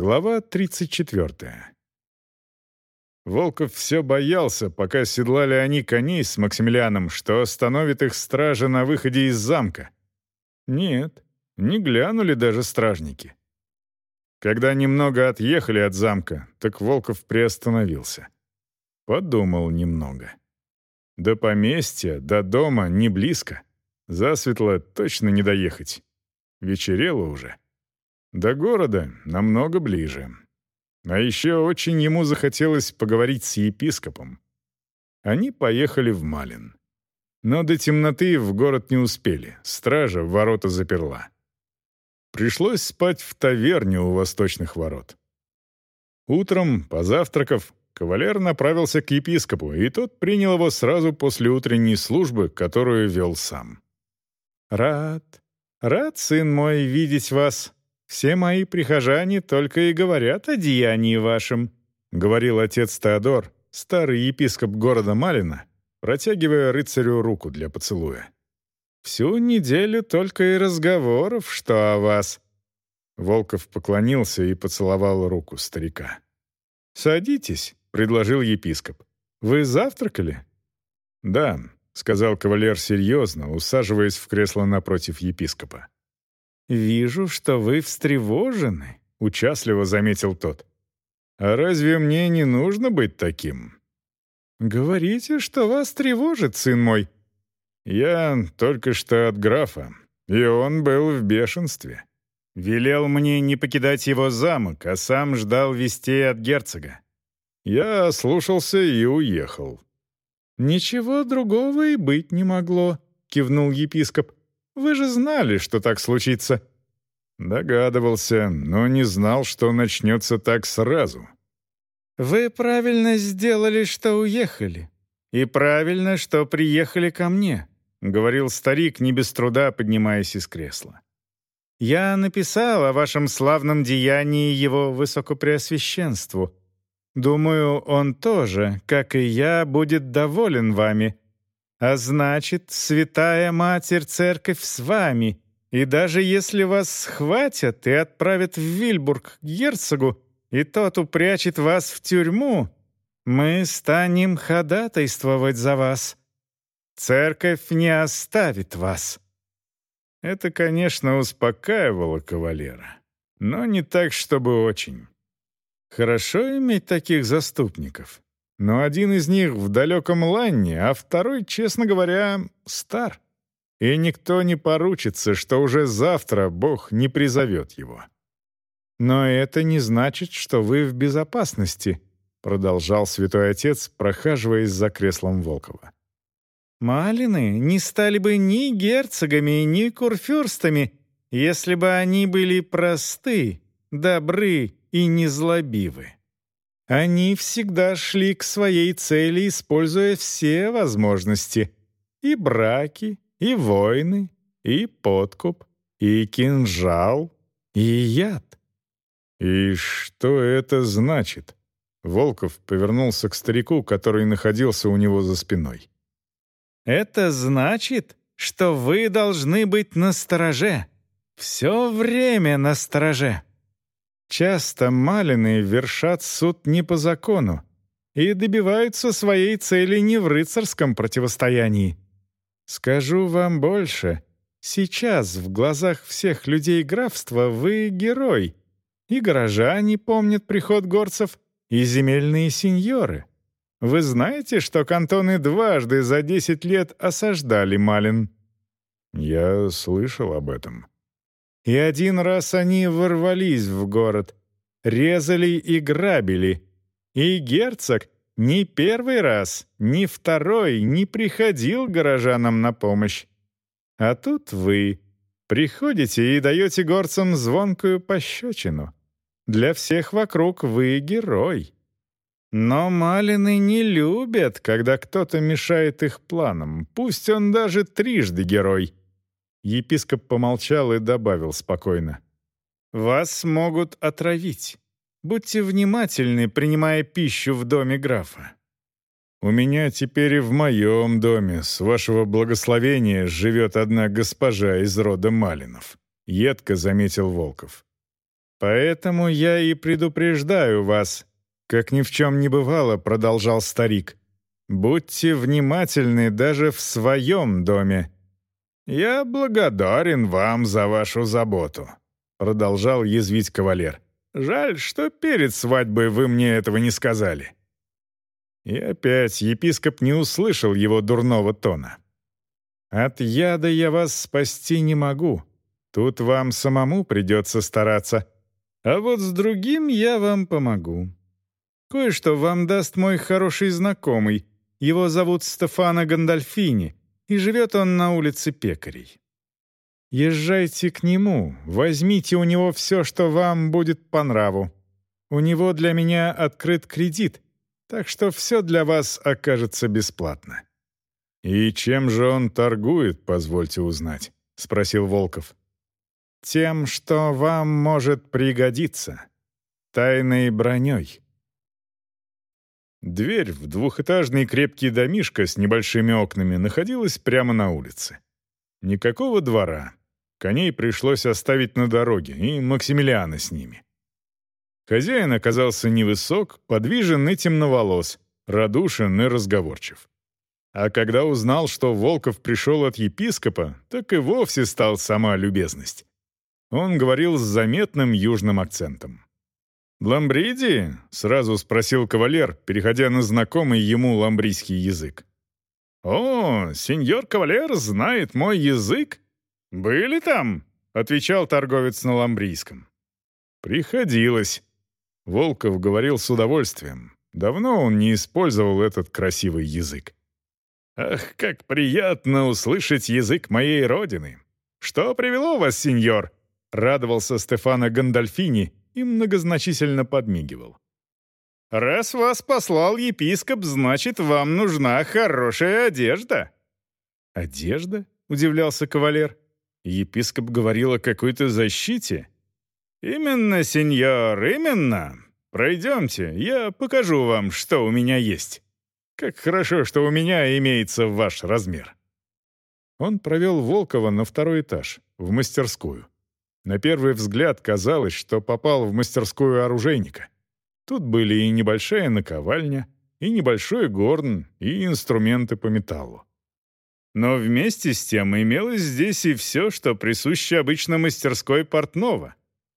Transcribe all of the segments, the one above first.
Глава 34. Волков все боялся, пока седлали они коней с Максимилианом, что остановит их стража на выходе из замка. Нет, не глянули даже стражники. Когда немного отъехали от замка, так Волков приостановился. Подумал немного. До поместья, до дома не близко. Засветло точно не доехать. Вечерело уже. До города намного ближе. А еще очень ему захотелось поговорить с епископом. Они поехали в Малин. Но до темноты в город не успели, стража ворота заперла. Пришлось спать в таверне у восточных ворот. Утром, позавтракав, кавалер направился к епископу, и тот принял его сразу после утренней службы, которую вел сам. «Рад, рад, сын мой, видеть вас», все мои прихожане только и говорят о деянии вашем», — говорил отец Теодор, старый епископ города Малина, протягивая рыцарю руку для поцелуя. «Всю неделю только и разговоров, что о вас». Волков поклонился и поцеловал руку старика. «Садитесь», — предложил епископ. «Вы завтракали?» «Да», — сказал кавалер серьезно, усаживаясь в кресло напротив епископа. «Вижу, что вы встревожены», — участливо заметил тот. «А разве мне не нужно быть таким?» «Говорите, что вас тревожит, сын мой». «Я только что от графа, и он был в бешенстве. Велел мне не покидать его замок, а сам ждал вестей от герцога. Я слушался и уехал». «Ничего другого и быть не могло», — кивнул епископ. Вы же знали, что так случится». Догадывался, но не знал, что начнется так сразу. «Вы правильно сделали, что уехали. И правильно, что приехали ко мне», — говорил старик, не без труда поднимаясь из кресла. «Я написал о вашем славном деянии его высокопреосвященству. Думаю, он тоже, как и я, будет доволен вами, а значит, Святая Матерь Церковь с вами, и даже если вас схватят и отправят в Вильбург к герцогу, и тот упрячет вас в тюрьму, мы станем ходатайствовать за вас. Церковь не оставит вас». Это, конечно, успокаивало кавалера, но не так, чтобы очень. Хорошо иметь таких заступников но один из них в далеком Ланне, а второй, честно говоря, стар. И никто не поручится, что уже завтра Бог не призовет его. «Но это не значит, что вы в безопасности», продолжал святой отец, прохаживаясь за креслом Волкова. «Малины не стали бы ни герцогами, ни курфюрстами, если бы они были просты, добры и незлобивы. Они всегда шли к своей цели, используя все возможности. И браки, и войны, и подкуп, и кинжал, и яд. «И что это значит?» Волков повернулся к старику, который находился у него за спиной. «Это значит, что вы должны быть настороже. Все время настороже. Часто малины вершат суд не по закону и добиваются своей цели не в рыцарском противостоянии. Скажу вам больше. Сейчас в глазах всех людей графства вы герой. И горожане помнят приход горцев, и земельные сеньоры. Вы знаете, что кантоны дважды за десять лет осаждали Малин? Я слышал об этом. И один раз они ворвались в город, резали и грабили. И герцог ни первый раз, ни второй не приходил горожанам на помощь. А тут вы приходите и даете горцам звонкую пощечину. Для всех вокруг вы герой. Но малины не любят, когда кто-то мешает их планам, пусть он даже трижды герой. Епископ помолчал и добавил спокойно. «Вас могут отравить. Будьте внимательны, принимая пищу в доме графа». «У меня теперь и в моем доме, с вашего благословения, живет одна госпожа из рода Малинов», — едко заметил Волков. Поэтому я и предупреждаю вас, как ни в чем не бывало, продолжал старик. Будьте внимательны даже в своем доме. Я благодарен вам за вашу заботу, продолжал язвить кавалер. Жаль, что перед свадьбой вы мне этого не сказали. И опять епископ не услышал его дурного тона. «От яда я вас спасти не могу. Тут вам самому придется стараться. А вот с другим я вам помогу. Кое-что вам даст мой хороший знакомый. Его зовут Стефано Гандальфини, и живет он на улице Пекарей. Езжайте к нему, возьмите у него все, что вам будет по нраву. У него для меня открыт кредит, так что все для вас окажется бесплатно». «И чем же он торгует, позвольте узнать?» — спросил Волков. «Тем, что вам может пригодиться. Тайной броней». Дверь в двухэтажный крепкий домишко с небольшими окнами находилась прямо на улице. Никакого двора. Коней пришлось оставить на дороге, и Максимилиана с ними. Хозяин оказался невысок, подвижен и темноволос, радушен и разговорчив. А когда узнал, что Волков пришел от епископа, так и вовсе стал сама любезность. Он говорил с заметным южным акцентом. «Ламбриди?» — сразу спросил кавалер, переходя на знакомый ему ламбрийский язык. «О, сеньор кавалер знает мой язык? Были там?» — отвечал торговец на ламбрийском. «Приходилось», Волков говорил с удовольствием. Давно он не использовал этот красивый язык. «Ах, как приятно услышать язык моей родины! Что привело вас, сеньор?» Радовался Стефано Гандальфини и многозначительно подмигивал. «Раз вас послал епископ, значит, вам нужна хорошая одежда». «Одежда?» — удивлялся кавалер. Епископ говорил о какой-то защите. «Именно, сеньор, именно. Пройдемте, я покажу вам, что у меня есть. Как хорошо, что у меня имеется ваш размер». Он провел Волкова на второй этаж, в мастерскую. На первый взгляд казалось, что попал в мастерскую оружейника. Тут были и небольшая наковальня, и небольшой горн, и инструменты по металлу. Но вместе с тем имелось здесь и все, что присуще обычно мастерской портного.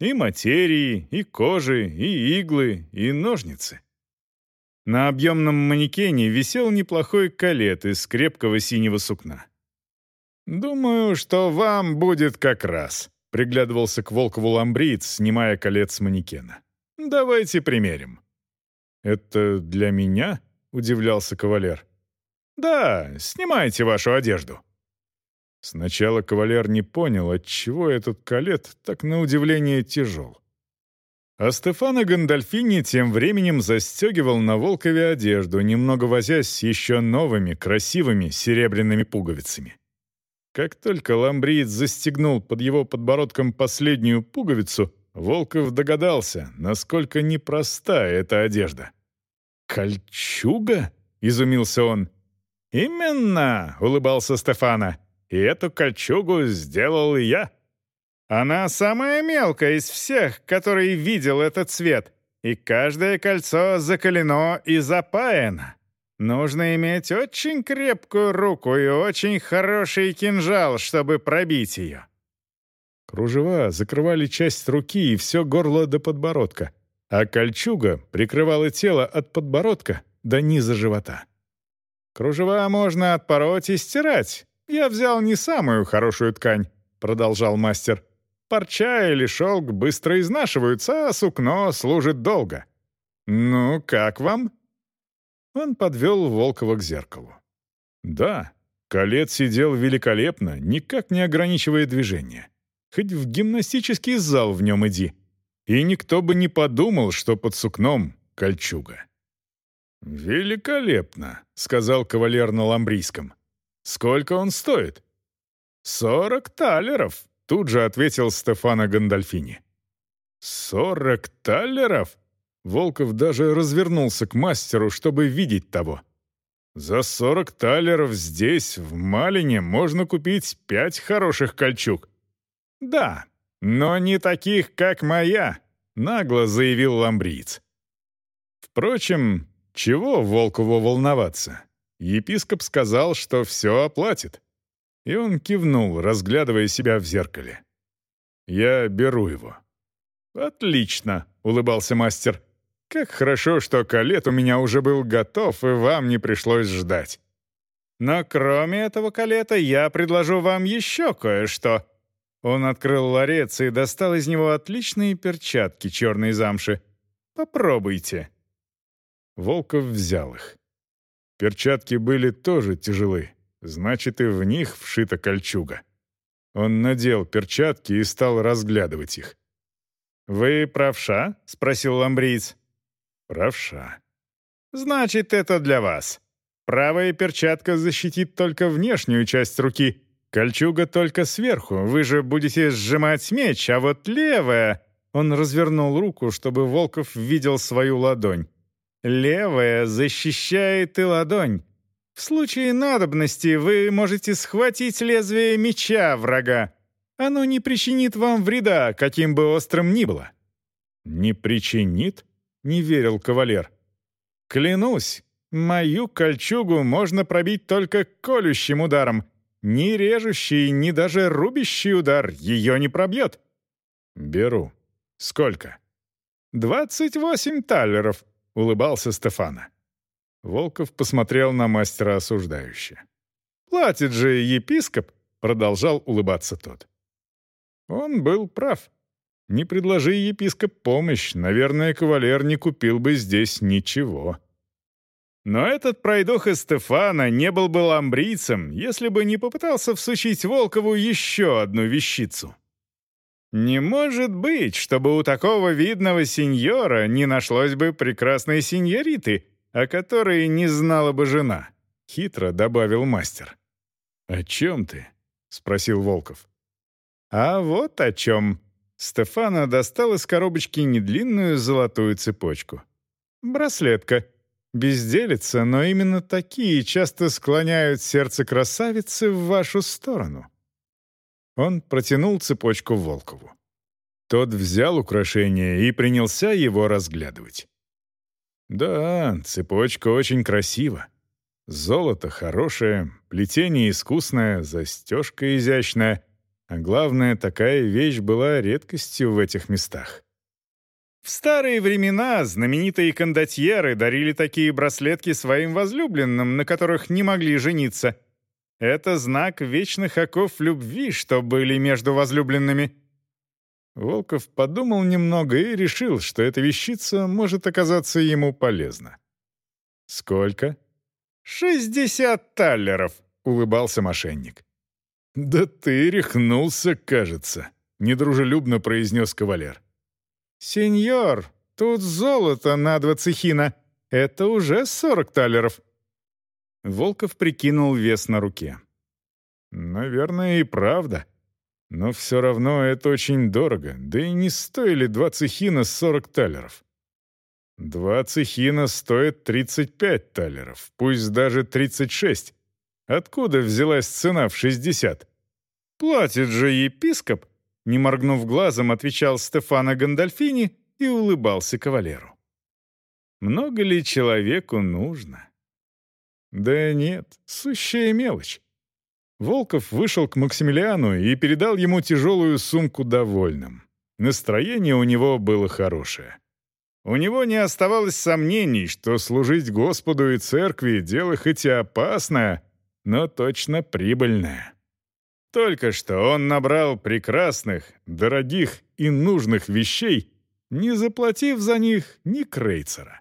И материи, и кожи, и иглы, и ножницы. На объемном манекене висел неплохой калет из крепкого синего сукна. «Думаю, что вам будет как раз», — приглядывался к Волкову ламбриец, снимая колец с манекена. «Давайте примерим». «Это для меня?» — удивлялся кавалер. «Да, снимайте вашу одежду». Сначала кавалер не понял, отчего этот калет так на удивление тяжел. А Стефано Гандальфини тем временем застегивал на Волкове одежду, немного возясь с еще новыми, красивыми серебряными пуговицами. Как только ламбриец застегнул под его подбородком последнюю пуговицу, Волков догадался, насколько непроста эта одежда. «Кольчуга?» — изумился он. «Именно!» — улыбался Стефана и эту кольчугу сделал я. Она самая мелкая из всех, который видел этот цвет, и каждое кольцо закалено и запаяно. Нужно иметь очень крепкую руку и очень хороший кинжал, чтобы пробить ее. Кружева закрывали часть руки и все горло до подбородка, а кольчуга прикрывала тело от подбородка до низа живота. Кружева можно отпороть и стирать, «Я взял не самую хорошую ткань», — продолжал мастер. «Парча или шелк быстро изнашиваются, а сукно служит долго. Ну, как вам?» Он подвел Волкова к зеркалу. «Да, колец сидел великолепно, никак не ограничивая движения. Хоть в гимнастический зал в нем иди. И никто бы не подумал, что под сукном кольчуга». «Великолепно», — сказал кавалер на ламбрийском. Сколько он стоит?» «Сорок талеров», — тут же ответил Стефано Гандальфини. «Сорок талеров?» Волков даже развернулся к мастеру, чтобы видеть того. «За сорок талеров здесь, в Малине, можно купить пять хороших кольчуг». «Да, но не таких, как моя», — нагло заявил ламбриец. Впрочем, чего Волкову волноваться? Епископ сказал, что все оплатит. И он кивнул, разглядывая себя в зеркале. «Я беру его». «Отлично», — улыбался мастер. «Как хорошо, что калет у меня уже был готов, и вам не пришлось ждать. Но кроме этого калета я предложу вам еще кое-что». Он открыл ларец и достал из него отличные перчатки черной замши. «Попробуйте». Волков взял их. Перчатки были тоже тяжелы, значит, и в них вшита кольчуга. Он надел перчатки и стал разглядывать их. «Вы правша?» — спросил ламбриец. «Правша». «Значит, это для вас. Правая перчатка защитит только внешнюю часть руки, кольчуга только сверху. Вы же будете сжимать меч, а вот левая...» Он развернул руку, чтобы Волков видел свою ладонь. Левая защищает и ладонь. В случае надобности вы можете схватить лезвие меча врага. Оно не причинит вам вреда, каким бы острым ни было». «Не причинит?» — не верил кавалер. «Клянусь, мою кольчугу можно пробить только колющим ударом. Ни режущий, ни даже рубящий удар ее не пробьет». «Беру. Сколько?» «Двадцать восемь талеров», — улыбался Стефана. Волков посмотрел на мастера осуждающе. «Платит же епископ», — продолжал улыбаться тот. Он был прав. Не предложи епископ помощь, наверное, кавалер не купил бы здесь ничего. Но этот пройдоха Стефана не был бы ламбрийцем, если бы не попытался всучить Волкову еще одну вещицу. Не может быть, чтобы у такого видного сеньора не нашлось бы прекрасной сеньориты, о которой не знала бы жена», — хитро добавил мастер. «О чем ты?» — спросил Волков. «А вот о чем». Стефана достал из коробочки недлинную золотую цепочку. «Браслетка. Безделица, но именно такие часто склоняют сердце красавицы в вашу сторону». Он протянул цепочку Волкову. Тот взял украшение и принялся его разглядывать. Да, цепочка очень красива. Золото хорошее, плетение искусное, застежка изящная. А главное, такая вещь была редкостью в этих местах. В старые времена знаменитые кондотьеры дарили такие браслетки своим возлюбленным, на которых не могли жениться. Это знак вечных оков любви, что были между возлюбленными. Волков подумал немного и решил, что эта вещица может оказаться ему полезна. «Сколько?» «Шестьдесят таллеров», — улыбался мошенник. «Да ты рехнулся, кажется», — недружелюбно произнес кавалер. «Сеньор, тут золото на два цехина. Это уже сорок таллеров», Волков прикинул вес на руке. «Наверное, и правда. Но все равно это очень дорого, да и не стоили два цехина сорок талеров. Два цехина стоят тридцать пять талеров, пусть даже тридцать шесть. Откуда взялась цена в шестьдесят? Платит же епископ, не моргнув глазом, отвечал Стефано Гандальфини и улыбался кавалеру. Много ли человеку нужно? Да нет, сущая мелочь. Волков вышел к Максимилиану и передал ему тяжелую сумку довольным. Настроение у него было хорошее. У него не оставалось сомнений, что служить Господу и церкви — дело хоть и опасное, но точно прибыльное. Только что он набрал прекрасных, дорогих и нужных вещей, не заплатив за них ни крейцера.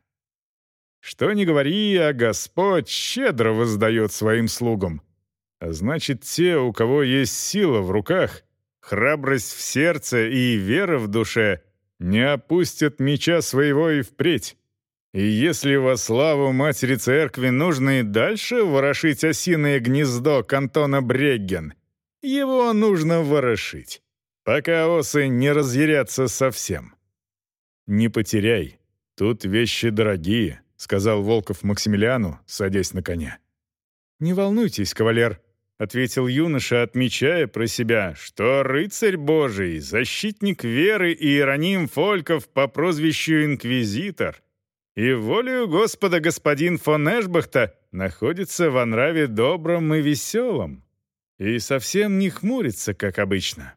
Что ни говори, а Господь щедро воздает своим слугам. А значит, те, у кого есть сила в руках, храбрость в сердце и вера в душе, не опустят меча своего и впредь. И если во славу Матери Церкви нужно и дальше ворошить осиное гнездо кантона Брегген, его нужно ворошить, пока осы не разъярятся совсем. Не потеряй, тут вещи дорогие, — сказал Волков Максимилиану, садясь на коня. «Не волнуйтесь, кавалер», — ответил юноша, отмечая про себя, что рыцарь Божий, защитник веры и Иероним Фольков по прозвищу Инквизитор и волею Господа господин фон Эшбахта находится в нраве добром и веселом и совсем не хмурится, как обычно.